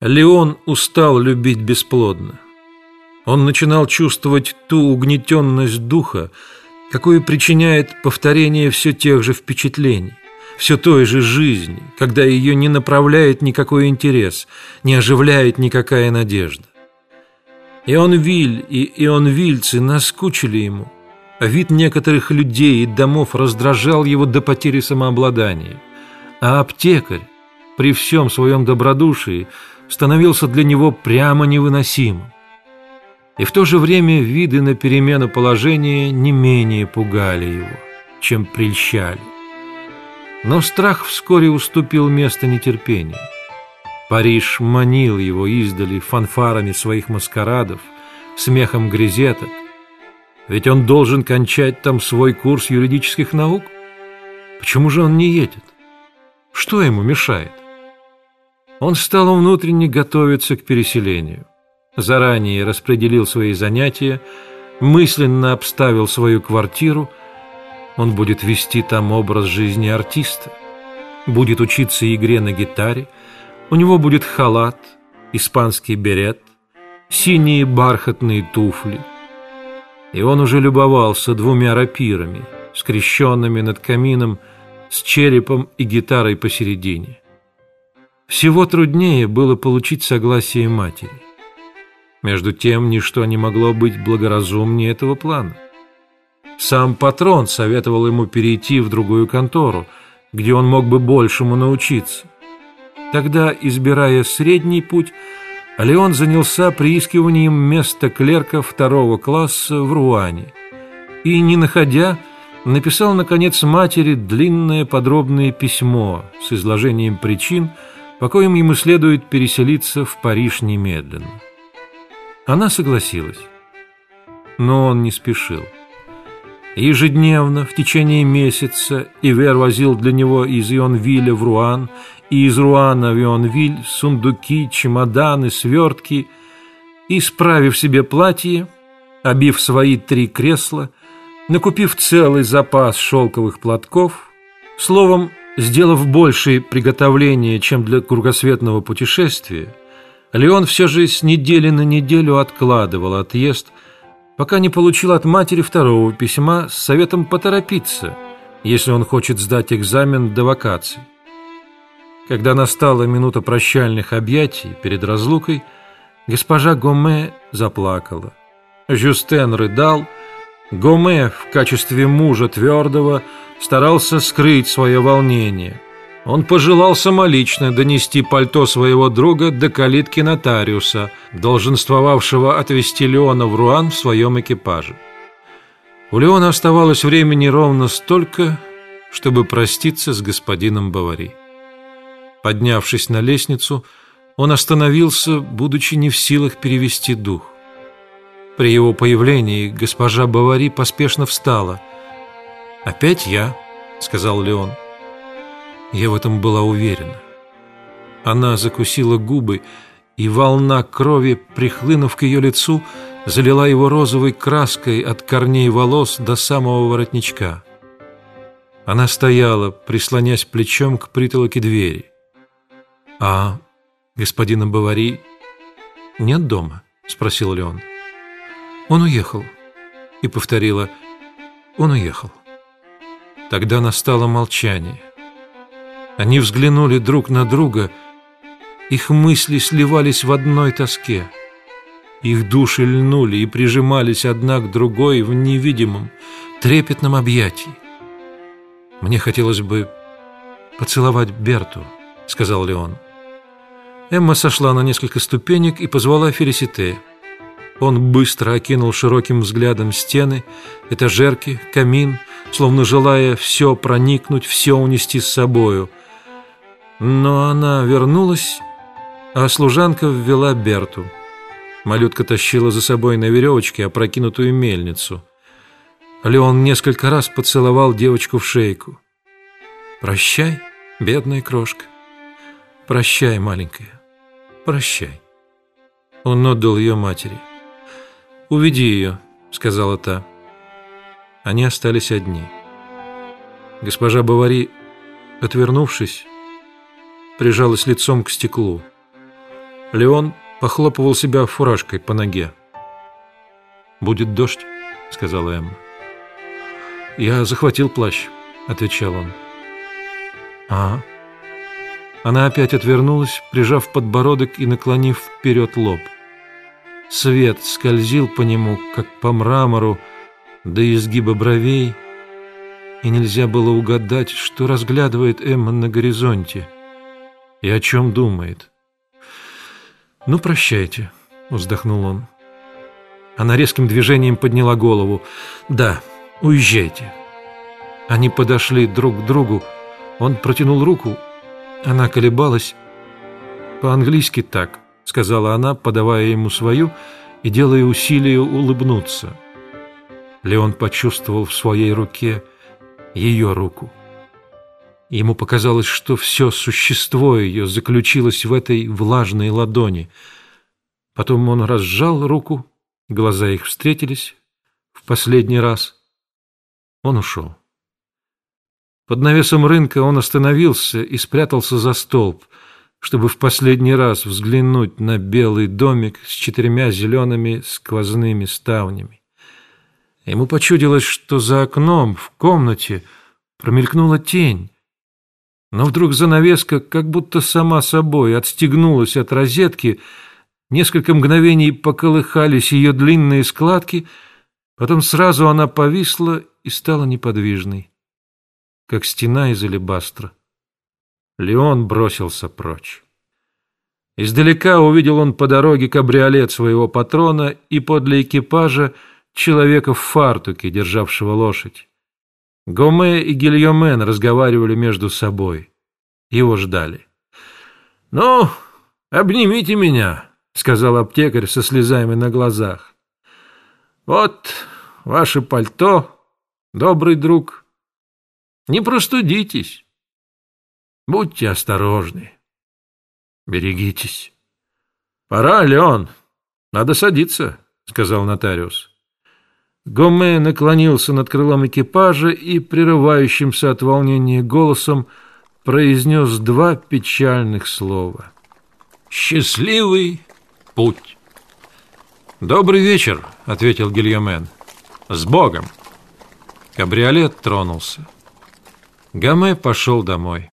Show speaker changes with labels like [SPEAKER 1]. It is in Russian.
[SPEAKER 1] Леон устал любить бесплодно. Он начинал чувствовать ту угнетенность духа, какую причиняет повторение все тех же впечатлений, все той же жизни, когда ее не направляет никакой интерес, не оживляет никакая надежда. Ионвиль и ионвильцы наскучили ему, а вид некоторых людей и домов раздражал его до потери самообладания. А аптекарь, при всем своем добродушии, становился для него прямо невыносимым. И в то же время виды на перемену положения не менее пугали его, чем прельщали. Но страх вскоре уступил место нетерпению. Париж манил его издали фанфарами своих маскарадов, смехом грезеток. Ведь он должен кончать там свой курс юридических наук. Почему же он не едет? Что ему мешает? Он стал внутренне готовиться к переселению. Заранее распределил свои занятия, мысленно обставил свою квартиру. Он будет вести там образ жизни артиста, будет учиться игре на гитаре, у него будет халат, испанский берет, синие бархатные туфли. И он уже любовался двумя рапирами, скрещенными над камином, с черепом и гитарой посередине. Всего труднее было получить согласие матери. Между тем, ничто не могло быть благоразумнее этого плана. Сам патрон советовал ему перейти в другую контору, где он мог бы большему научиться. Тогда, избирая средний путь, Леон занялся приискиванием места клерка второго класса в Руане и, не находя, написал, наконец, матери длинное подробное письмо с изложением причин, по коим ему следует переселиться в Париж немедленно. Она согласилась, но он не спешил. Ежедневно, в течение месяца, Ивер возил для него из Ионвиля в Руан и из Руана в Ионвиль сундуки, чемоданы, свертки, и, справив себе платье, обив свои три кресла, накупив целый запас шелковых платков, словом, Сделав большие приготовления, чем для кругосветного путешествия, Леон все же с недели на неделю откладывал отъезд, пока не получил от матери второго письма с советом поторопиться, если он хочет сдать экзамен до вакаций. Когда настала минута прощальных объятий перед разлукой, госпожа Гоме заплакала. Жюстен рыдал, Гоме в качестве мужа твердого старался скрыть свое волнение. Он пожелал самолично донести пальто своего друга до калитки нотариуса, долженствовавшего отвезти Леона в Руан в своем экипаже. У Леона оставалось времени ровно столько, чтобы проститься с господином Бавари. Поднявшись на лестницу, он остановился, будучи не в силах перевести дух. При его появлении госпожа Бавари поспешно встала. «Опять я», — сказал Леон. Я в этом была уверена. Она закусила губы, и волна крови, прихлынув к ее лицу, залила его розовой краской от корней волос до самого воротничка. Она стояла, прислонясь плечом к притолоке двери. «А господина Бавари нет дома?» — спросил Леон. Он уехал. И повторила, он уехал. Тогда настало молчание. Они взглянули друг на друга, их мысли сливались в одной тоске. Их души льнули и прижимались одна к другой в невидимом, трепетном объятии. «Мне хотелось бы поцеловать Берту», — сказал Леон. Эмма сошла на несколько ступенек и позвала Фелисите. Он быстро окинул широким взглядом стены, этажерки, камин, словно желая все проникнуть, все унести с собою. Но она вернулась, а служанка ввела Берту. Малютка тащила за собой на веревочке опрокинутую мельницу. Леон несколько раз поцеловал девочку в шейку. «Прощай, бедная крошка. Прощай, маленькая. Прощай». Он отдал ее матери. «Уведи ее», — сказала та. Они остались одни. Госпожа Бавари, отвернувшись, прижалась лицом к стеклу. Леон похлопывал себя фуражкой по ноге. «Будет дождь», — сказала Эмма. «Я захватил плащ», — отвечал он. «А?» Она опять отвернулась, прижав подбородок и наклонив вперед лоб. Свет скользил по нему, как по мрамору, до изгиба бровей, и нельзя было угадать, что разглядывает Эмма на горизонте и о чем думает. «Ну, прощайте», — вздохнул он. Она резким движением подняла голову. «Да, уезжайте». Они подошли друг к другу. Он протянул руку. Она колебалась. «По-английски так», — сказала она, подавая ему свою и делая усилие улыбнуться. Леон почувствовал в своей руке ее руку. Ему показалось, что все существо ее заключилось в этой влажной ладони. Потом он разжал руку, глаза их встретились в последний раз. Он ушел. Под навесом рынка он остановился и спрятался за столб, чтобы в последний раз взглянуть на белый домик с четырьмя зелеными сквозными ставнями. Ему почудилось, что за окном в комнате промелькнула тень, но вдруг занавеска как будто сама собой отстегнулась от розетки, несколько мгновений поколыхались ее длинные складки, потом сразу она повисла и стала неподвижной, как стена из алебастра. Леон бросился прочь. Издалека увидел он по дороге кабриолет своего патрона и подле экипажа человека в фартуке, державшего лошадь. Гоме и Гильомен разговаривали между собой. Его ждали. «Ну, обнимите меня», — сказал аптекарь со слезами на глазах. «Вот ваше пальто, добрый друг. Не простудитесь. Будьте осторожны. Берегитесь». «Пора, Леон. Надо садиться», — сказал нотариус. Гоме наклонился над крылом экипажа и прерывающимся от волнения голосом произнес два печальных слова. «Счастливый путь!» «Добрый вечер», — ответил Гильомен. «С Богом!» Кабриолет тронулся. Гоме пошел домой.